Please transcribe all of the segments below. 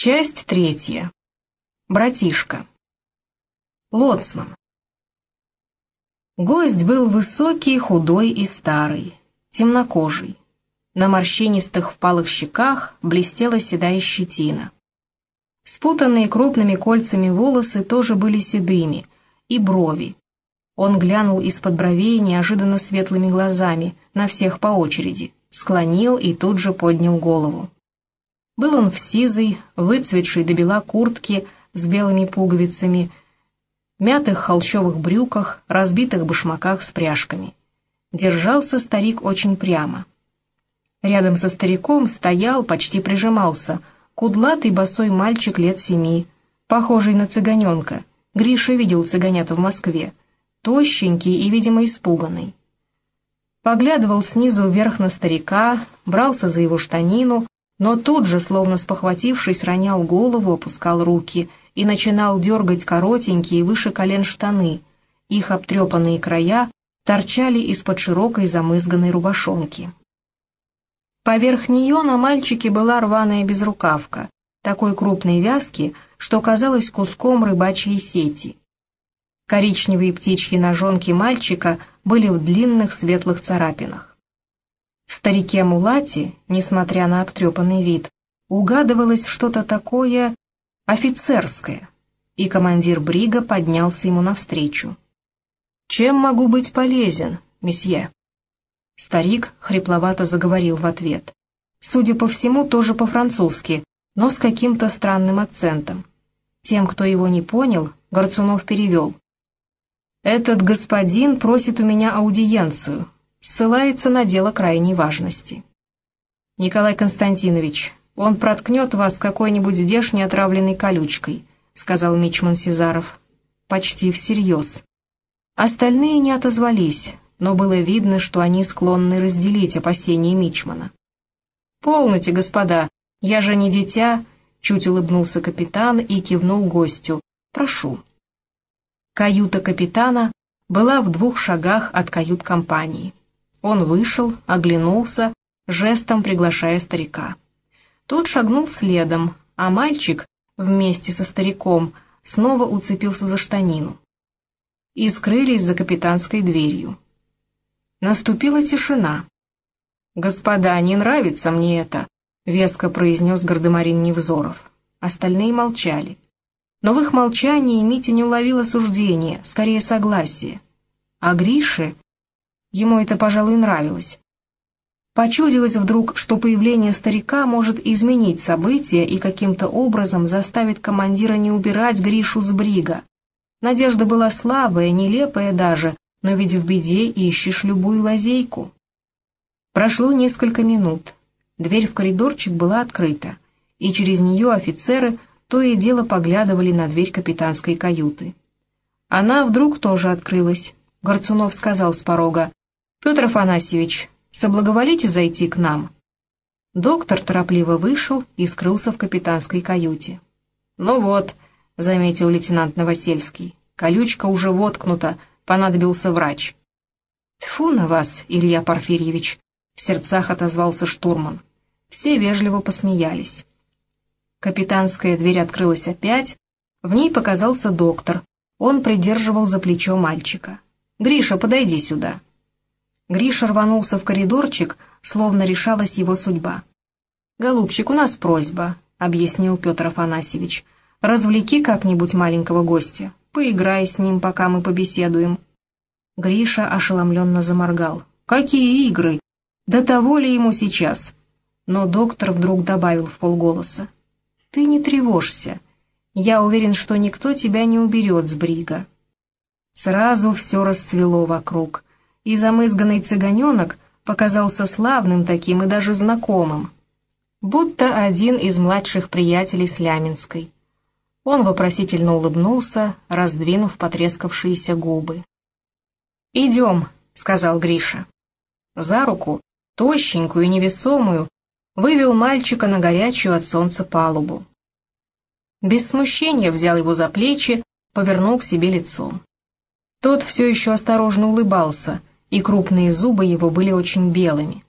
Часть третья. Братишка. Лоцман. Гость был высокий, худой и старый, темнокожий. На морщинистых впалых щеках блестела седая щетина. Спутанные крупными кольцами волосы тоже были седыми, и брови. Он глянул из-под бровей неожиданно светлыми глазами, на всех по очереди, склонил и тут же поднял голову. Был он в сизой, выцветшей до бела куртке с белыми пуговицами, мятых холщовых брюках, разбитых башмаках с пряжками. Держался старик очень прямо. Рядом со стариком стоял, почти прижимался, кудлатый босой мальчик лет семи, похожий на цыганенка. Гриша видел цыганята в Москве. Тощенький и, видимо, испуганный. Поглядывал снизу вверх на старика, брался за его штанину, но тут же, словно спохватившись, ронял голову, опускал руки и начинал дергать коротенькие выше колен штаны. Их обтрепанные края торчали из-под широкой замызганной рубашонки. Поверх нее на мальчике была рваная безрукавка, такой крупной вязки, что казалось куском рыбачьей сети. Коричневые птичьи ножонки мальчика были в длинных светлых царапинах. В старике Мулате, несмотря на обтрепанный вид, угадывалось что-то такое офицерское, и командир Брига поднялся ему навстречу. «Чем могу быть полезен, месье?» Старик хрипловато заговорил в ответ. Судя по всему, тоже по-французски, но с каким-то странным акцентом. Тем, кто его не понял, Горцунов перевел. «Этот господин просит у меня аудиенцию, ссылается на дело крайней важности. «Николай Константинович, он проткнет вас какой-нибудь здешней отравленной колючкой», сказал Мичман Сизаров. Почти всерьез. Остальные не отозвались, но было видно, что они склонны разделить опасения Мичмана. «Полноте, господа, я же не дитя», чуть улыбнулся капитан и кивнул гостю. «Прошу». Каюта капитана была в двух шагах от кают-компании. Он вышел, оглянулся, жестом приглашая старика. Тот шагнул следом, а мальчик, вместе со стариком, снова уцепился за штанину. И скрылись за капитанской дверью. Наступила тишина. «Господа, не нравится мне это», — веско произнес Гардемарин Невзоров. Остальные молчали. Но в их молчании Митя не уловил осуждения, скорее согласие. А Грише Ему это, пожалуй, нравилось. Почудилось вдруг, что появление старика может изменить события и каким-то образом заставит командира не убирать Гришу с брига. Надежда была слабая, нелепая даже, но ведь в беде ищешь любую лазейку. Прошло несколько минут. Дверь в коридорчик была открыта, и через нее офицеры то и дело поглядывали на дверь капитанской каюты. Она вдруг тоже открылась. Горцунов сказал с порога, «Петр Афанасьевич, соблаговолите зайти к нам». Доктор торопливо вышел и скрылся в капитанской каюте. «Ну вот», — заметил лейтенант Новосельский, — «колючка уже воткнута, понадобился врач». «Тьфу на вас, Илья Порфирьевич», — в сердцах отозвался штурман. Все вежливо посмеялись. Капитанская дверь открылась опять, в ней показался доктор. Он придерживал за плечо мальчика. «Гриша, подойди сюда». Гриша рванулся в коридорчик, словно решалась его судьба. «Голубчик, у нас просьба», — объяснил Петр Афанасьевич. «Развлеки как-нибудь маленького гостя. Поиграй с ним, пока мы побеседуем». Гриша ошеломленно заморгал. «Какие игры? До того ли ему сейчас?» Но доктор вдруг добавил в полголоса. «Ты не тревожься. Я уверен, что никто тебя не уберет с брига». Сразу все расцвело вокруг и замызганный цыганенок показался славным таким и даже знакомым, будто один из младших приятелей Сляминской. Он вопросительно улыбнулся, раздвинув потрескавшиеся губы. «Идем», — сказал Гриша. За руку, тощенькую и невесомую, вывел мальчика на горячую от солнца палубу. Без смущения взял его за плечи, повернул к себе лицом. Тот все еще осторожно улыбался, и крупные зубы его были очень белыми.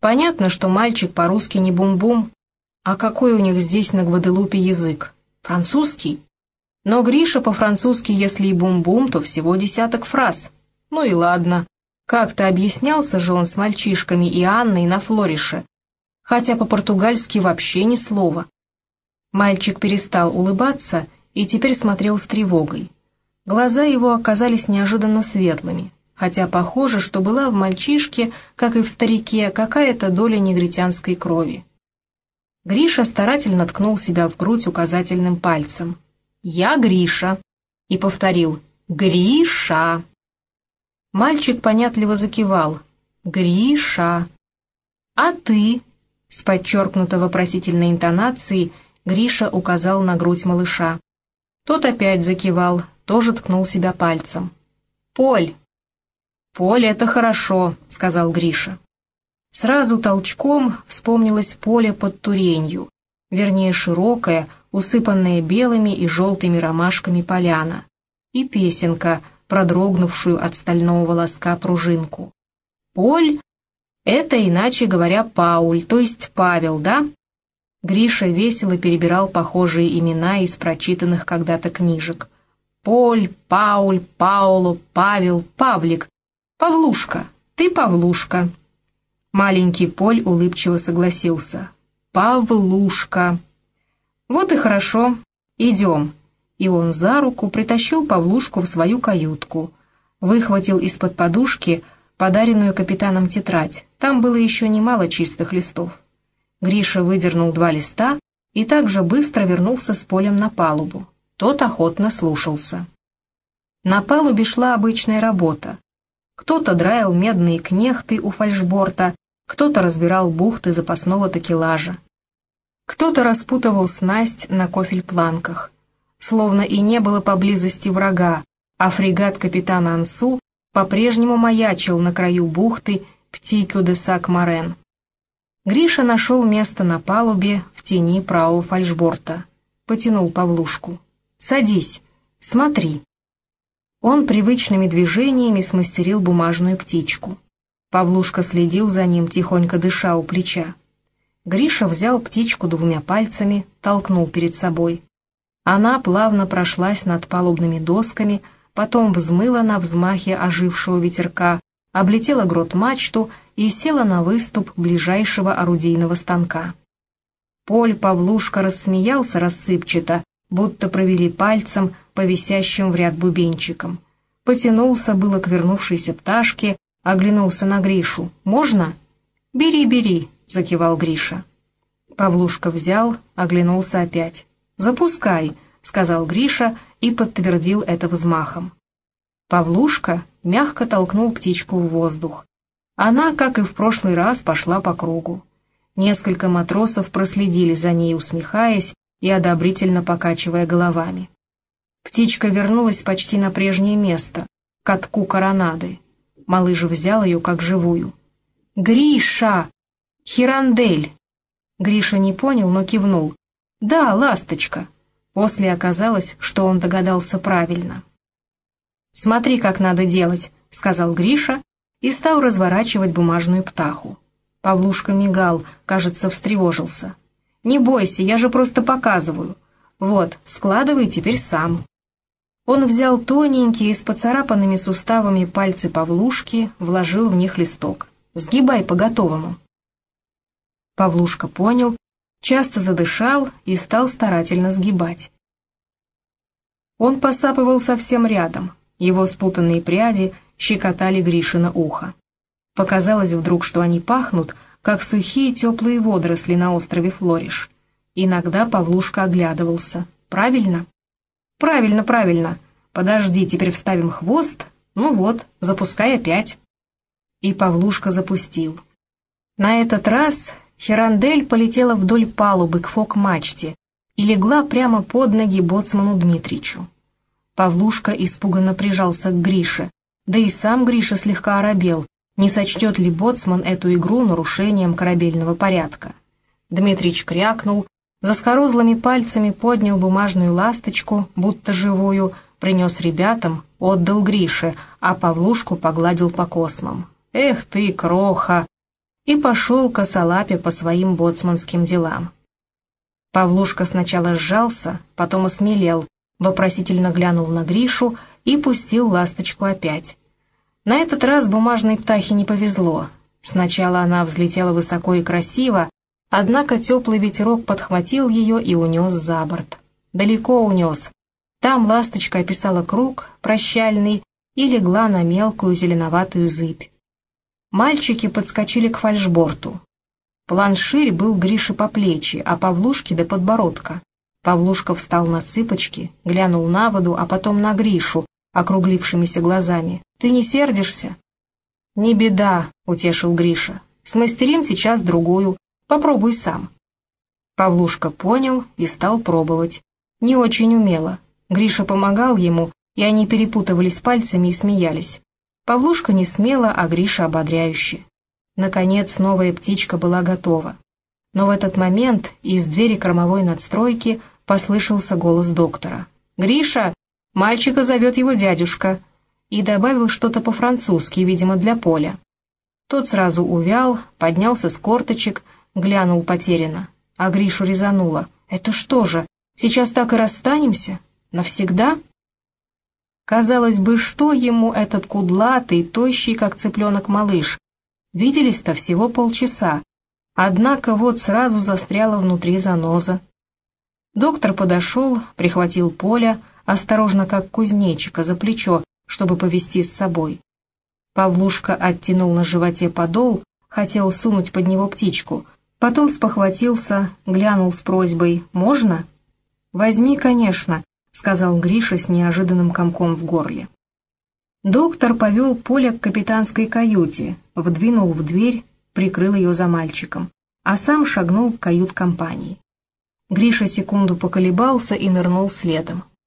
Понятно, что мальчик по-русски не бум-бум, А какой у них здесь на Гваделупе язык? Французский? Но Гриша по-французски, если и бум-бум, то всего десяток фраз. Ну и ладно. Как-то объяснялся же он с мальчишками и Анной на флорише, хотя по-португальски вообще ни слова. Мальчик перестал улыбаться и теперь смотрел с тревогой. Глаза его оказались неожиданно светлыми, хотя похоже, что была в мальчишке, как и в старике, какая-то доля негритянской крови. Гриша старательно ткнул себя в грудь указательным пальцем. «Я Гриша!» и повторил «Гриша!». Мальчик понятливо закивал. «Гриша!» «А ты?» С подчеркнуто вопросительной интонацией Гриша указал на грудь малыша. Тот опять закивал, тоже ткнул себя пальцем. «Поль!» «Поле — это хорошо», — сказал Гриша. Сразу толчком вспомнилось поле под Туренью, вернее широкое, усыпанное белыми и желтыми ромашками поляна, и песенка, продрогнувшую от стального волоска пружинку. «Поль» — это, иначе говоря, Пауль, то есть Павел, да? Гриша весело перебирал похожие имена из прочитанных когда-то книжек. Поль, Пауль, Пауло, Павел, Павлик. Павлушка, ты Павлушка. Маленький Поль улыбчиво согласился. Павлушка. Вот и хорошо. Идем. И он за руку притащил Павлушку в свою каютку. Выхватил из-под подушки подаренную капитаном тетрадь. Там было еще немало чистых листов. Гриша выдернул два листа и также быстро вернулся с полем на палубу. Тот охотно слушался. На палубе шла обычная работа. Кто-то драил медные кнехты у фальшборта, кто-то разбирал бухты запасного такелажа. Кто-то распутывал снасть на кофель-планках. Словно и не было поблизости врага, а фрегат капитана Ансу по-прежнему маячил на краю бухты Птикю-де-Сак-Морен. Гриша нашел место на палубе в тени правого фальшборта. Потянул Павлушку. «Садись, смотри». Он привычными движениями смастерил бумажную птичку. Павлушка следил за ним, тихонько дыша у плеча. Гриша взял птичку двумя пальцами, толкнул перед собой. Она плавно прошлась над палубными досками, потом взмыла на взмахе ожившего ветерка, облетела грот-мачту и села на выступ ближайшего орудийного станка. Поль Павлушка рассмеялся рассыпчато, будто провели пальцем по висящим в ряд бубенчикам. Потянулся было к вернувшейся пташке, оглянулся на Гришу. «Можно?» «Бери, бери», — закивал Гриша. Павлушка взял, оглянулся опять. «Запускай», — сказал Гриша и подтвердил это взмахом. Павлушка мягко толкнул птичку в воздух. Она, как и в прошлый раз, пошла по кругу. Несколько матросов проследили за ней, усмехаясь и одобрительно покачивая головами. Птичка вернулась почти на прежнее место, к катку коронады. Малыш взял ее как живую. «Гриша! Хирандель!» Гриша не понял, но кивнул. «Да, ласточка!» После оказалось, что он догадался правильно. «Смотри, как надо делать», — сказал Гриша и стал разворачивать бумажную птаху. Павлушка мигал, кажется, встревожился. «Не бойся, я же просто показываю. Вот, складывай теперь сам». Он взял тоненькие, с поцарапанными суставами пальцы Павлушки, вложил в них листок. «Сгибай по-готовому». Павлушка понял, часто задышал и стал старательно сгибать. Он посапывал совсем рядом, его спутанные пряди щекотали Гришина ухо. Показалось вдруг, что они пахнут, как сухие теплые водоросли на острове Флориш. Иногда Павлушка оглядывался. «Правильно?» «Правильно, правильно. Подожди, теперь вставим хвост. Ну вот, запускай опять». И Павлушка запустил. На этот раз Херандель полетела вдоль палубы к фок-мачте и легла прямо под ноги боцману Дмитричу. Павлушка испуганно прижался к Грише, да и сам Гриша слегка оробел, не сочтет ли боцман эту игру нарушением корабельного порядка. Дмитрич крякнул, заскорузлыми пальцами поднял бумажную ласточку, будто живую, принес ребятам, отдал Грише, а Павлушку погладил по космам. «Эх ты, кроха!» И пошел косолапе по своим боцманским делам. Павлушка сначала сжался, потом осмелел, вопросительно глянул на Гришу и пустил ласточку опять. На этот раз бумажной птахе не повезло. Сначала она взлетела высоко и красиво, однако теплый ветерок подхватил ее и унес за борт. Далеко унес. Там ласточка описала круг, прощальный, и легла на мелкую зеленоватую зыбь. Мальчики подскочили к фальшборту. Планширь был Грише по плечи, а Павлушке до подбородка. Павлушка встал на цыпочки, глянул на воду, а потом на Гришу, округлившимися глазами. «Ты не сердишься?» «Не беда», — утешил Гриша. «Смастерим сейчас другую. Попробуй сам». Павлушка понял и стал пробовать. Не очень умело. Гриша помогал ему, и они перепутывались пальцами и смеялись. Павлушка не смело, а Гриша ободряюще. Наконец новая птичка была готова. Но в этот момент из двери кормовой надстройки послышался голос доктора. «Гриша, мальчика зовет его дядюшка», и добавил что-то по-французски, видимо, для Поля. Тот сразу увял, поднялся с корточек, глянул потерянно. А Гришу резануло. «Это что же, сейчас так и расстанемся? Навсегда?» Казалось бы, что ему этот кудлатый, тощий, как цыпленок малыш? Виделись-то всего полчаса, однако вот сразу застряла внутри заноза. Доктор подошел, прихватил Поля, осторожно, как кузнечика, за плечо, чтобы повести с собой. Павлушка оттянул на животе подол, хотел сунуть под него птичку, потом спохватился, глянул с просьбой «Можно?» «Возьми, конечно», — сказал Гриша с неожиданным комком в горле. Доктор повел Поля к капитанской каюте, вдвинул в дверь, прикрыл ее за мальчиком, а сам шагнул к кают-компании. Гриша секунду поколебался и нырнул следом.